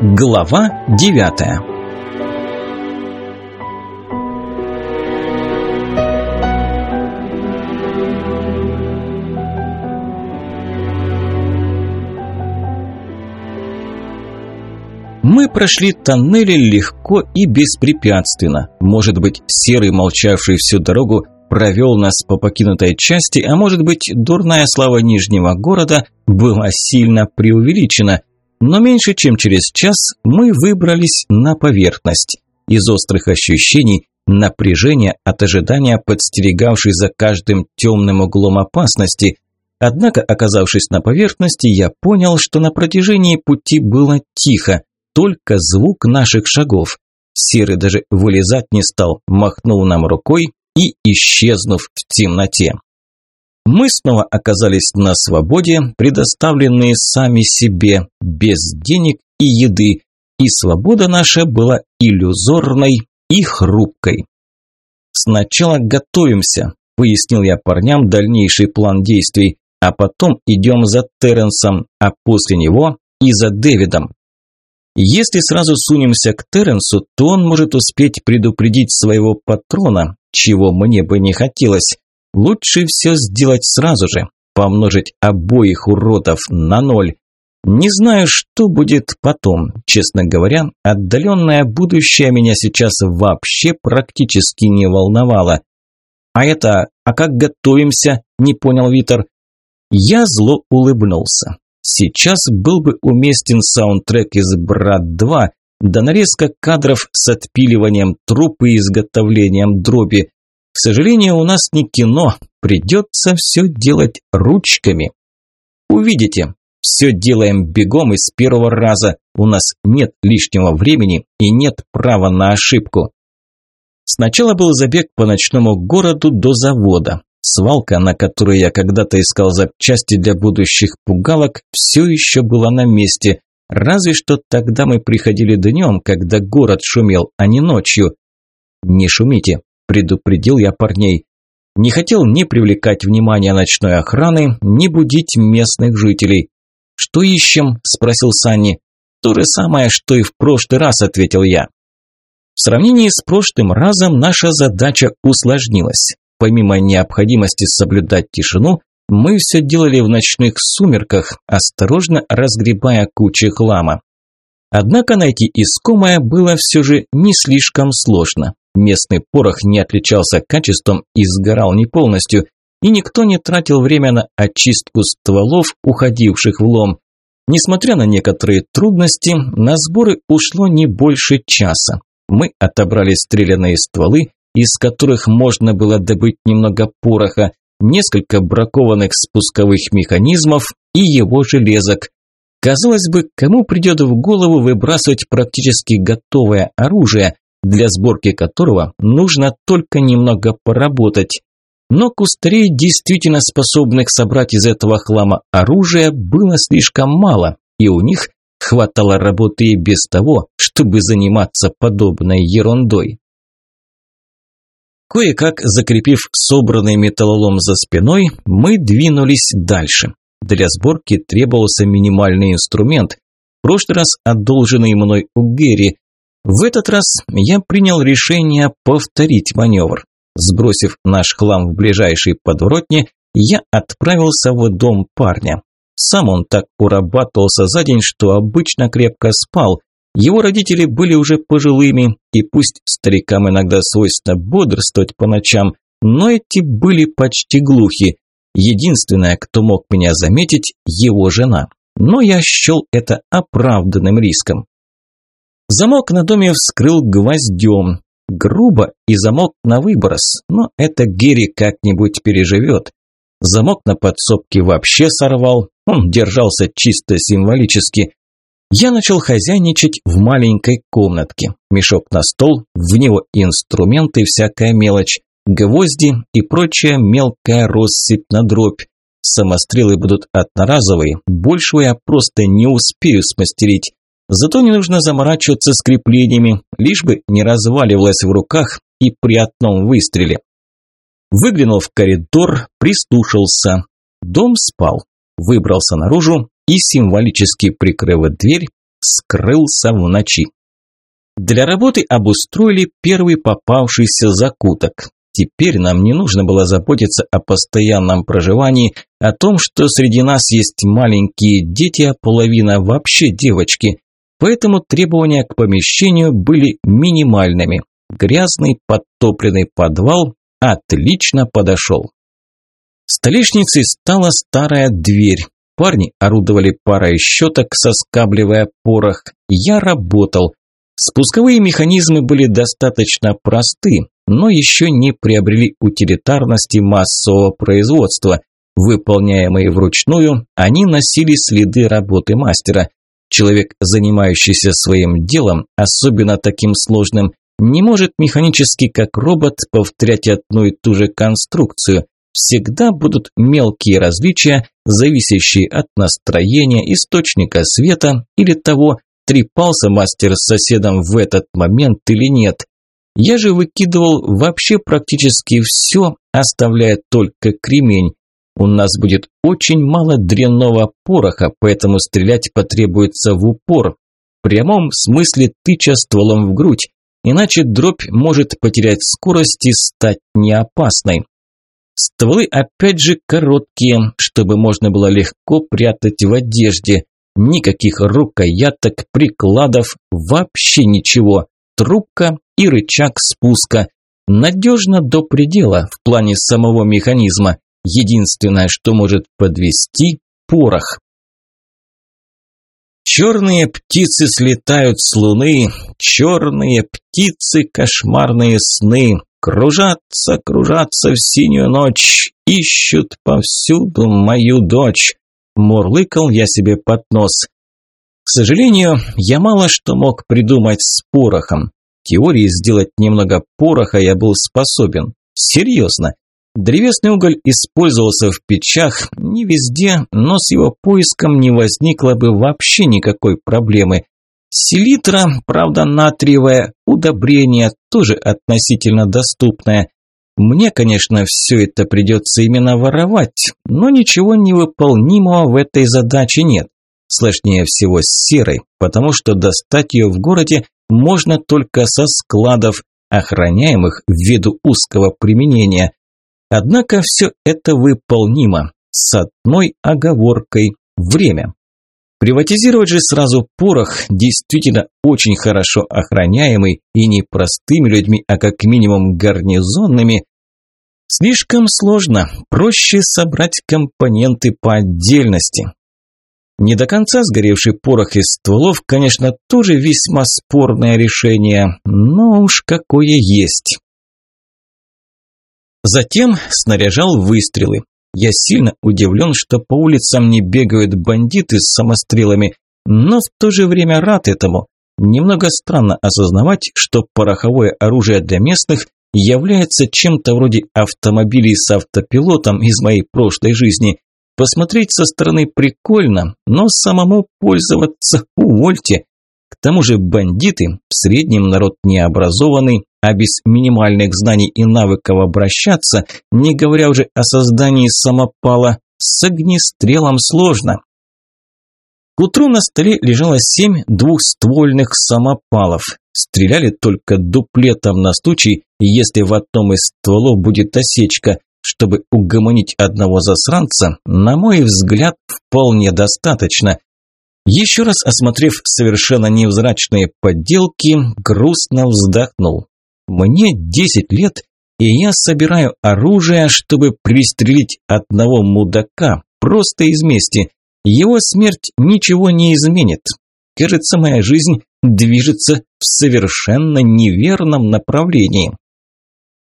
Глава девятая Мы прошли тоннели легко и беспрепятственно. Может быть, серый, молчавший всю дорогу, провел нас по покинутой части, а может быть, дурная слава Нижнего города была сильно преувеличена. Но меньше чем через час мы выбрались на поверхность. Из острых ощущений, напряжения от ожидания подстерегавшей за каждым темным углом опасности. Однако, оказавшись на поверхности, я понял, что на протяжении пути было тихо, только звук наших шагов. Серый даже вылезать не стал, махнул нам рукой и исчезнув в темноте. Мы снова оказались на свободе, предоставленные сами себе, без денег и еды, и свобода наша была иллюзорной и хрупкой. «Сначала готовимся», – пояснил я парням дальнейший план действий, а потом идем за Терренсом, а после него и за Дэвидом. Если сразу сунемся к Терренсу, то он может успеть предупредить своего патрона, чего мне бы не хотелось. Лучше все сделать сразу же, помножить обоих уродов на ноль. Не знаю, что будет потом. Честно говоря, отдаленное будущее меня сейчас вообще практически не волновало. А это, а как готовимся? Не понял Витер. Я зло улыбнулся. Сейчас был бы уместен саундтрек из «Брат 2», да нарезка кадров с отпиливанием трупа и изготовлением дроби. К сожалению, у нас не кино, придется все делать ручками. Увидите, все делаем бегом и с первого раза, у нас нет лишнего времени и нет права на ошибку. Сначала был забег по ночному городу до завода. Свалка, на которой я когда-то искал запчасти для будущих пугалок, все еще была на месте, разве что тогда мы приходили днем, когда город шумел, а не ночью. «Не шумите», – предупредил я парней. Не хотел ни привлекать внимание ночной охраны, ни будить местных жителей. «Что ищем?» – спросил Санни. «То же самое, что и в прошлый раз», – ответил я. В сравнении с прошлым разом наша задача усложнилась. Помимо необходимости соблюдать тишину, мы все делали в ночных сумерках, осторожно разгребая кучи хлама. Однако найти искомое было все же не слишком сложно. Местный порох не отличался качеством и сгорал не полностью, и никто не тратил время на очистку стволов, уходивших в лом. Несмотря на некоторые трудности, на сборы ушло не больше часа. Мы отобрали стрелянные стволы, из которых можно было добыть немного пороха, несколько бракованных спусковых механизмов и его железок. Казалось бы, кому придет в голову выбрасывать практически готовое оружие, для сборки которого нужно только немного поработать. Но кустарей, действительно способных собрать из этого хлама оружие, было слишком мало, и у них хватало работы и без того, чтобы заниматься подобной ерундой. Кое-как закрепив собранный металлолом за спиной, мы двинулись дальше. Для сборки требовался минимальный инструмент, в прошлый раз одолженный мной у Гэри. В этот раз я принял решение повторить маневр. Сбросив наш хлам в ближайшей подворотне, я отправился в дом парня. Сам он так урабатывался за день, что обычно крепко спал, его родители были уже пожилыми, и пусть старикам иногда свойственно бодрствовать по ночам, но эти были почти глухи. Единственная, кто мог меня заметить, его жена. Но я счел это оправданным риском. Замок на доме вскрыл гвоздем. Грубо и замок на выброс, но это Герри как-нибудь переживет. Замок на подсобке вообще сорвал, он держался чисто символически. Я начал хозяйничать в маленькой комнатке. Мешок на стол, в него инструменты, всякая мелочь, гвозди и прочая мелкая россыпь на дробь. Самострелы будут одноразовые, большего я просто не успею смастерить. Зато не нужно заморачиваться с креплениями, лишь бы не разваливалось в руках и при одном выстреле. Выглянул в коридор, прислушался. Дом спал. Выбрался наружу и, символически прикрыв дверь, скрылся в ночи. Для работы обустроили первый попавшийся закуток. Теперь нам не нужно было заботиться о постоянном проживании, о том, что среди нас есть маленькие дети, а половина вообще девочки. Поэтому требования к помещению были минимальными. Грязный подтопленный подвал отлично подошел. Столешницей стала старая дверь. Парни орудовали парой щеток, соскабливая порох. Я работал. Спусковые механизмы были достаточно просты, но еще не приобрели утилитарности массового производства. Выполняемые вручную, они носили следы работы мастера. Человек, занимающийся своим делом, особенно таким сложным, не может механически, как робот, повторять одну и ту же конструкцию. Всегда будут мелкие различия, зависящие от настроения, источника света или того, трепался мастер с соседом в этот момент или нет. Я же выкидывал вообще практически все, оставляя только кремень. У нас будет очень мало дрянного пороха, поэтому стрелять потребуется в упор. В прямом смысле тыча стволом в грудь, иначе дробь может потерять скорость и стать неопасной. Стволы опять же короткие, чтобы можно было легко прятать в одежде. Никаких рукояток, прикладов, вообще ничего. Трубка и рычаг спуска. Надежно до предела в плане самого механизма. Единственное, что может подвести – порох. Черные птицы слетают с луны, черные птицы – кошмарные сны. Кружатся, кружатся в синюю ночь, ищут повсюду мою дочь. Мурлыкал я себе под нос. К сожалению, я мало что мог придумать с порохом теории сделать немного пороха я был способен. Серьезно. Древесный уголь использовался в печах не везде, но с его поиском не возникло бы вообще никакой проблемы. Селитра, правда натриевое, удобрение тоже относительно доступное. Мне, конечно, все это придется именно воровать, но ничего невыполнимого в этой задаче нет. Сложнее всего с серой, потому что достать ее в городе можно только со складов, охраняемых ввиду узкого применения. Однако все это выполнимо, с одной оговоркой – время. Приватизировать же сразу порох, действительно очень хорошо охраняемый и не простыми людьми, а как минимум гарнизонными, слишком сложно, проще собрать компоненты по отдельности. Не до конца сгоревший порох из стволов, конечно, тоже весьма спорное решение, но уж какое есть. Затем снаряжал выстрелы. Я сильно удивлен, что по улицам не бегают бандиты с самострелами, но в то же время рад этому. Немного странно осознавать, что пороховое оружие для местных является чем-то вроде автомобилей с автопилотом из моей прошлой жизни. Посмотреть со стороны прикольно, но самому пользоваться увольте. К тому же бандиты, в среднем народ необразованный, а без минимальных знаний и навыков обращаться, не говоря уже о создании самопала, с огнестрелом сложно. К утру на столе лежало семь двухствольных самопалов. Стреляли только дуплетом на случай, если в одном из стволов будет осечка, чтобы угомонить одного засранца, на мой взгляд, вполне достаточно. Еще раз осмотрев совершенно невзрачные подделки, грустно вздохнул. Мне 10 лет, и я собираю оружие, чтобы пристрелить одного мудака, просто из мести. Его смерть ничего не изменит. Кажется, моя жизнь движется в совершенно неверном направлении.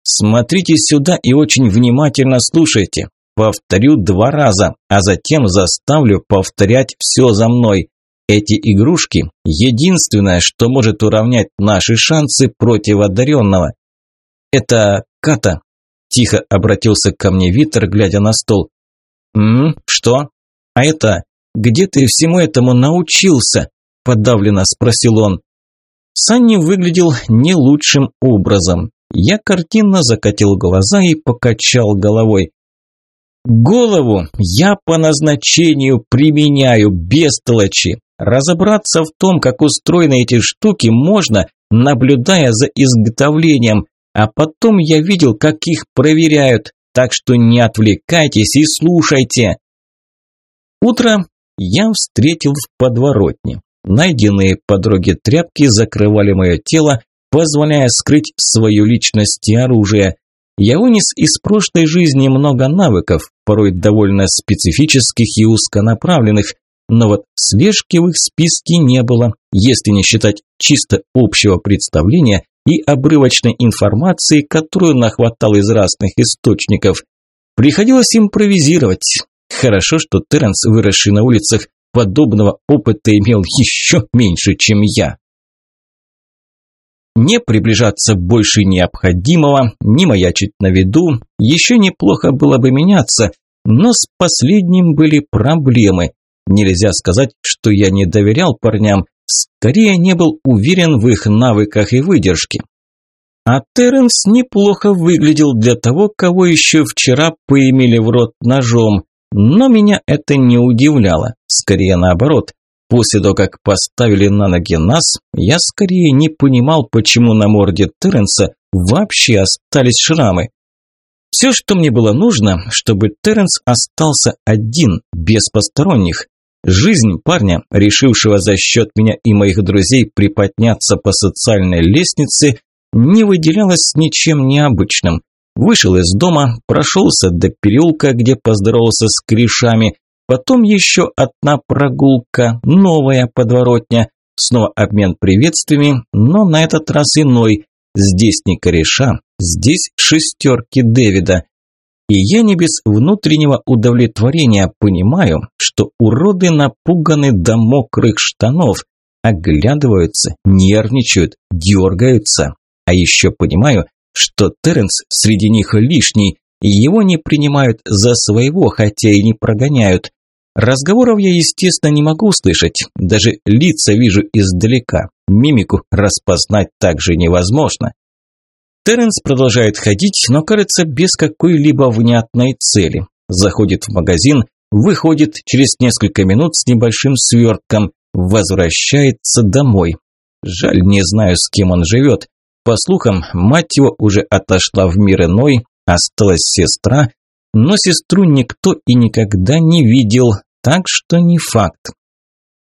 Смотрите сюда и очень внимательно слушайте. Повторю два раза, а затем заставлю повторять все за мной. Эти игрушки – единственное, что может уравнять наши шансы против одаренного. Это Ката. Тихо обратился ко мне Витер, глядя на стол. «М, что? А это, где ты всему этому научился?» – подавленно спросил он. Санни выглядел не лучшим образом. Я картинно закатил глаза и покачал головой. Голову я по назначению применяю, бестолочи. Разобраться в том, как устроены эти штуки, можно, наблюдая за изготовлением, а потом я видел, как их проверяют, так что не отвлекайтесь и слушайте. Утро я встретил в подворотне. Найденные по дороге тряпки закрывали мое тело, позволяя скрыть свою личность и оружие. Я вынес из прошлой жизни много навыков, порой довольно специфических и узконаправленных, но вот слежки в их списке не было, если не считать чисто общего представления и обрывочной информации, которую нахватал из разных источников. Приходилось импровизировать. Хорошо, что Терренс, выросший на улицах, подобного опыта имел еще меньше, чем я. Не приближаться больше необходимого, не маячить на виду, еще неплохо было бы меняться, но с последним были проблемы. Нельзя сказать, что я не доверял парням, скорее не был уверен в их навыках и выдержке. А Терренс неплохо выглядел для того, кого еще вчера поимели в рот ножом, но меня это не удивляло, скорее наоборот. После того, как поставили на ноги нас, я скорее не понимал, почему на морде Терренса вообще остались шрамы. Все, что мне было нужно, чтобы Терренс остался один, без посторонних. Жизнь парня, решившего за счет меня и моих друзей приподняться по социальной лестнице, не выделялась ничем необычным. Вышел из дома, прошелся до переулка, где поздоровался с корешами, потом еще одна прогулка, новая подворотня, снова обмен приветствиями, но на этот раз иной. Здесь не кореша, здесь шестерки Дэвида. И я не без внутреннего удовлетворения понимаю, что уроды напуганы до мокрых штанов, оглядываются, нервничают, дергаются. А еще понимаю, что Терренс среди них лишний, и его не принимают за своего, хотя и не прогоняют. Разговоров я, естественно, не могу услышать, даже лица вижу издалека, мимику распознать также невозможно. Терренс продолжает ходить, но кажется без какой-либо внятной цели. Заходит в магазин, выходит через несколько минут с небольшим свертком, возвращается домой. Жаль, не знаю, с кем он живет. По слухам, мать его уже отошла в мир иной, осталась сестра, но сестру никто и никогда не видел, так что не факт.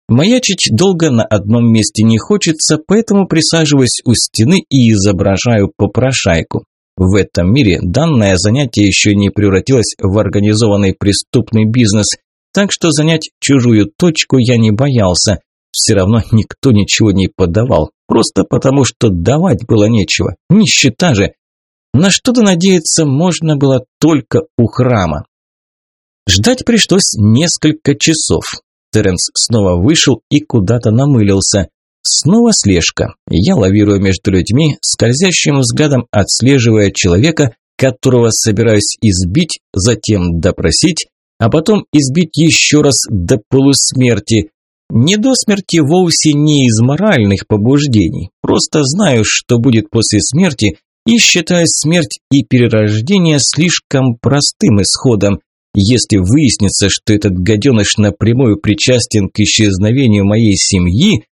Маячить долго на одном месте не хочется, поэтому присаживаюсь у стены и изображаю попрошайку. В этом мире данное занятие еще не превратилось в организованный преступный бизнес, так что занять чужую точку я не боялся. Все равно никто ничего не подавал, просто потому что давать было нечего, нищета же. На что-то надеяться можно было только у храма. Ждать пришлось несколько часов. Теренс снова вышел и куда-то намылился. Снова слежка. Я лавирую между людьми, скользящим взглядом отслеживая человека, которого собираюсь избить, затем допросить, а потом избить еще раз до полусмерти. Не до смерти вовсе не из моральных побуждений, просто знаю, что будет после смерти, и считаю смерть и перерождение слишком простым исходом. Если выяснится, что этот гаденыш напрямую причастен к исчезновению моей семьи,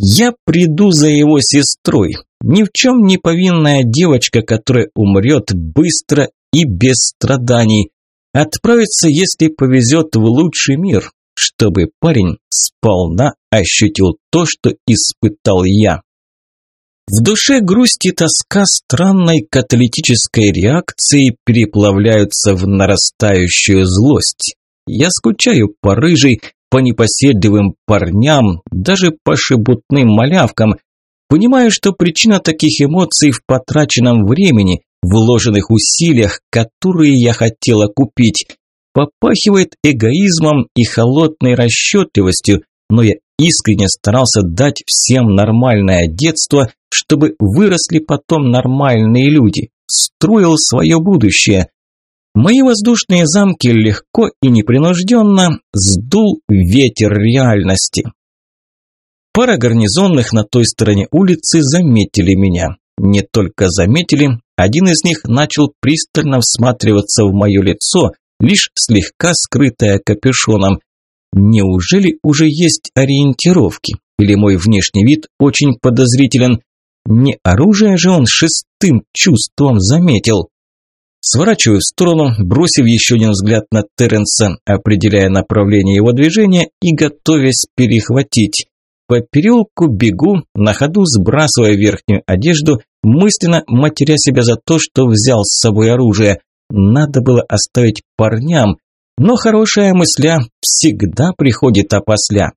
я приду за его сестрой, ни в чем не повинная девочка, которая умрет быстро и без страданий. Отправится, если повезет, в лучший мир, чтобы парень сполна ощутил то, что испытал я. В душе грусть и тоска странной каталитической реакцией переплавляются в нарастающую злость. Я скучаю по рыжей, по непоседливым парням, даже по шебутным малявкам. Понимаю, что причина таких эмоций в потраченном времени, вложенных усилиях, которые я хотела купить. Попахивает эгоизмом и холодной расчетливостью, но я искренне старался дать всем нормальное детство, чтобы выросли потом нормальные люди. Строил свое будущее. Мои воздушные замки легко и непринужденно сдул ветер реальности. Пара гарнизонных на той стороне улицы заметили меня. Не только заметили, один из них начал пристально всматриваться в мое лицо, лишь слегка скрытое капюшоном. Неужели уже есть ориентировки? Или мой внешний вид очень подозрителен? Не оружие же он шестым чувством заметил. Сворачиваю в сторону, бросив еще один взгляд на Терренса, определяя направление его движения и готовясь перехватить. По переулку бегу, на ходу сбрасывая верхнюю одежду, мысленно матеря себя за то, что взял с собой оружие. Надо было оставить парням, но хорошая мысля всегда приходит опосля.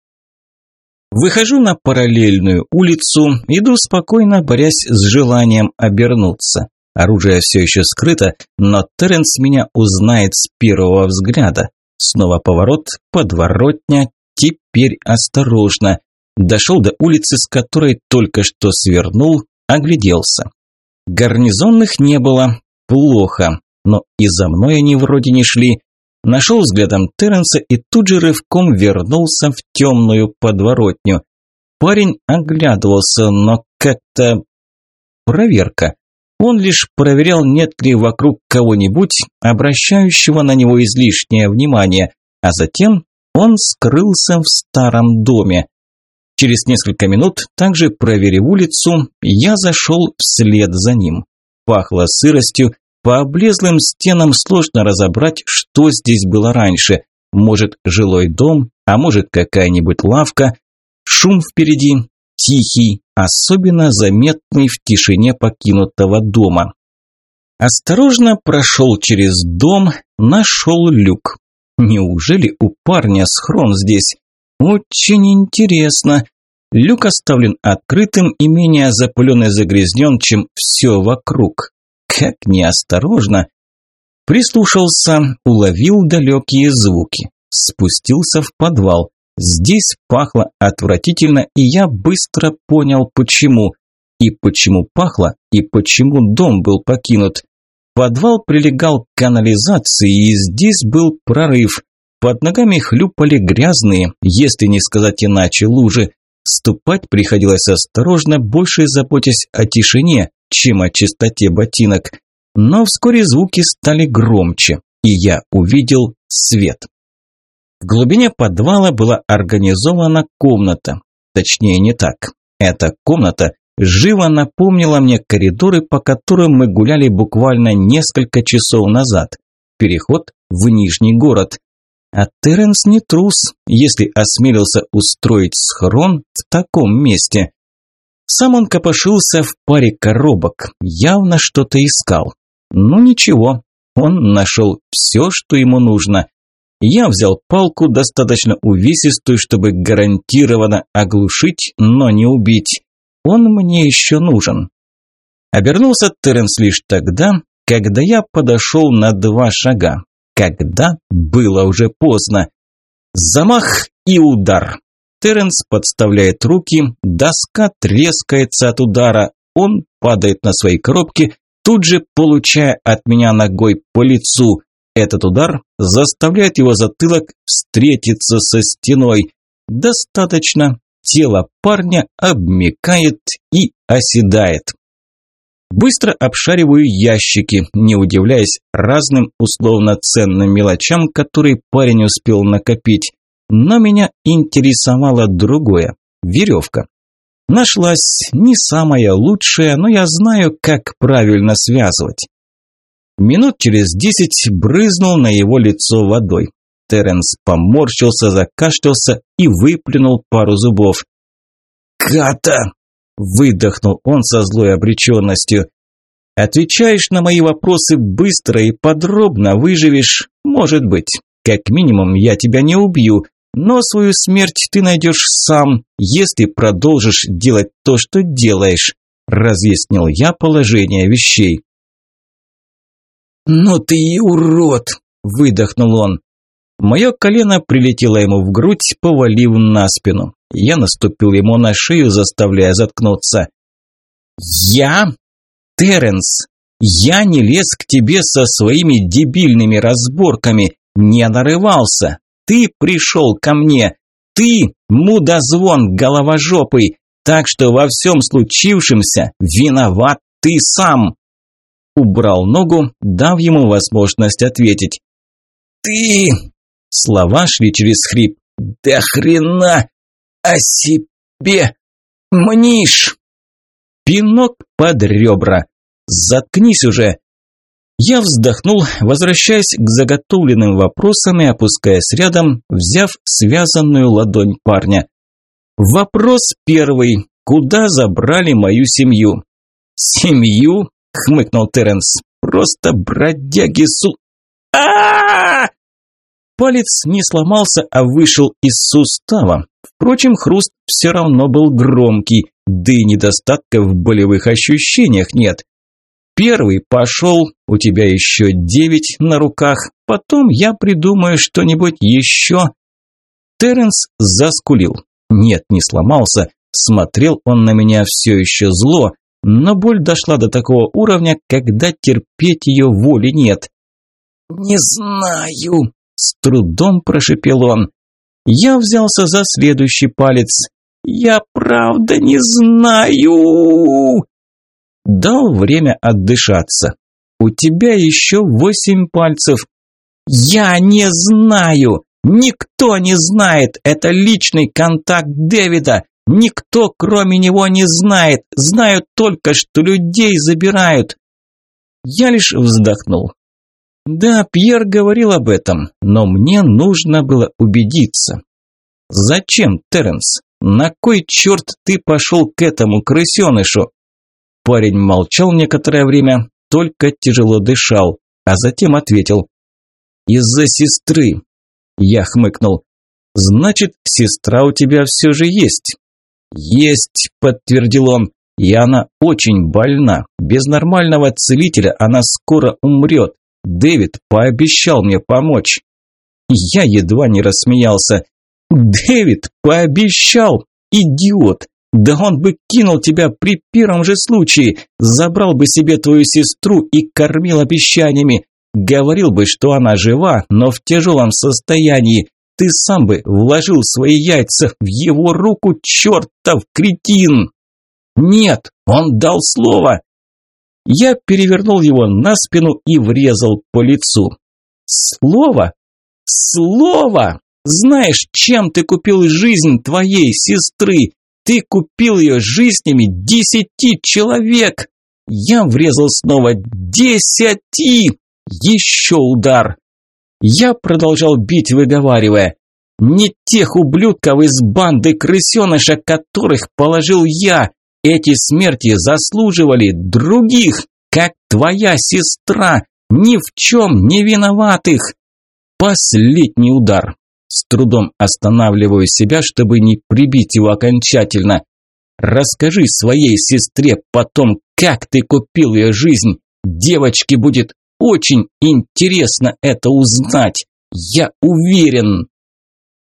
Выхожу на параллельную улицу, иду спокойно, борясь с желанием обернуться. Оружие все еще скрыто, но Теренс меня узнает с первого взгляда. Снова поворот, подворотня, теперь осторожно. Дошел до улицы, с которой только что свернул, огляделся. Гарнизонных не было, плохо, но и за мной они вроде не шли. Нашел взглядом Терренса и тут же рывком вернулся в темную подворотню. Парень оглядывался, но как-то... Проверка. Он лишь проверял, нет ли вокруг кого-нибудь, обращающего на него излишнее внимание, а затем он скрылся в старом доме. Через несколько минут, также проверив улицу, я зашел вслед за ним. Пахло сыростью, по облезлым стенам сложно разобрать, что здесь было раньше. Может, жилой дом, а может, какая-нибудь лавка. Шум впереди, тихий, особенно заметный в тишине покинутого дома. Осторожно прошел через дом, нашел люк. Неужели у парня схрон здесь? Очень интересно. Люк оставлен открытым и менее запылен и загрязнен, чем все вокруг. Как неосторожно. Прислушался, уловил далекие звуки. Спустился в подвал. Здесь пахло отвратительно, и я быстро понял, почему. И почему пахло, и почему дом был покинут. Подвал прилегал к канализации, и здесь был прорыв. Под ногами хлюпали грязные, если не сказать иначе, лужи. Ступать приходилось осторожно, больше заботясь о тишине, чем о чистоте ботинок. Но вскоре звуки стали громче, и я увидел свет. В глубине подвала была организована комната. Точнее, не так. Эта комната живо напомнила мне коридоры, по которым мы гуляли буквально несколько часов назад. Переход в Нижний город. А Теренс не трус, если осмелился устроить схрон в таком месте. Сам он копошился в паре коробок, явно что-то искал. Ну ничего, он нашел все, что ему нужно. Я взял палку, достаточно увесистую, чтобы гарантированно оглушить, но не убить. Он мне еще нужен. Обернулся Теренс лишь тогда, когда я подошел на два шага когда было уже поздно. Замах и удар. Теренс подставляет руки, доска трескается от удара, он падает на свои коробки, тут же получая от меня ногой по лицу. Этот удар заставляет его затылок встретиться со стеной. Достаточно, тело парня обмекает и оседает. Быстро обшариваю ящики, не удивляясь разным условно ценным мелочам, которые парень успел накопить. Но меня интересовало другое – веревка. Нашлась не самая лучшая, но я знаю, как правильно связывать. Минут через десять брызнул на его лицо водой. Теренс поморщился, закашлялся и выплюнул пару зубов. «Ката!» Выдохнул он со злой обреченностью. Отвечаешь на мои вопросы быстро и подробно, выживешь, может быть. Как минимум, я тебя не убью, но свою смерть ты найдешь сам, если продолжишь делать то, что делаешь, разъяснил я положение вещей. «Ну ты и урод!» – выдохнул он. Мое колено прилетело ему в грудь, повалив на спину. Я наступил ему на шею, заставляя заткнуться. «Я? Теренс, я не лез к тебе со своими дебильными разборками, не нарывался. Ты пришел ко мне. Ты мудозвон головожопый, так что во всем случившемся виноват ты сам». Убрал ногу, дав ему возможность ответить. «Ты...» Слова шли через хрип. Да хрена о себе мнишь! Пинок под ребра. Заткнись уже. Я вздохнул, возвращаясь к заготовленным вопросам и опускаясь рядом, взяв связанную ладонь парня. Вопрос первый. Куда забрали мою семью? Семью? хмыкнул Теренс. Просто бродяги су... а Палец не сломался, а вышел из сустава. Впрочем, хруст все равно был громкий, да и недостатков в болевых ощущениях нет. Первый пошел, у тебя еще девять на руках, потом я придумаю что-нибудь еще. Теренс заскулил. Нет, не сломался, смотрел он на меня все еще зло, но боль дошла до такого уровня, когда терпеть ее воли нет. «Не знаю», – с трудом прошепел он. Я взялся за следующий палец. «Я правда не знаю!» Дал время отдышаться. «У тебя еще восемь пальцев». «Я не знаю! Никто не знает! Это личный контакт Дэвида! Никто, кроме него, не знает! Знают только, что людей забирают!» Я лишь вздохнул. Да, Пьер говорил об этом, но мне нужно было убедиться. Зачем, Теренс? На кой черт ты пошел к этому крысенышу? Парень молчал некоторое время, только тяжело дышал, а затем ответил. «Из-за сестры». Я хмыкнул. «Значит, сестра у тебя все же есть?» «Есть», – подтвердил он. «И она очень больна. Без нормального целителя она скоро умрет. Дэвид пообещал мне помочь». Я едва не рассмеялся. «Дэвид пообещал! Идиот! Да он бы кинул тебя при первом же случае, забрал бы себе твою сестру и кормил обещаниями. Говорил бы, что она жива, но в тяжелом состоянии. Ты сам бы вложил свои яйца в его руку, чертов кретин!» «Нет, он дал слово!» Я перевернул его на спину и врезал по лицу. «Слово? Слово! Знаешь, чем ты купил жизнь твоей сестры? Ты купил ее жизнями десяти человек!» Я врезал снова «Десяти!» Еще удар. Я продолжал бить, выговаривая. «Не тех ублюдков из банды крысеныша, которых положил я, эти смерти заслуживали других, как твоя сестра, ни в чем не виноватых. Последний удар. С трудом останавливаю себя, чтобы не прибить его окончательно. Расскажи своей сестре потом, как ты купил ее жизнь. Девочке будет очень интересно это узнать. Я уверен.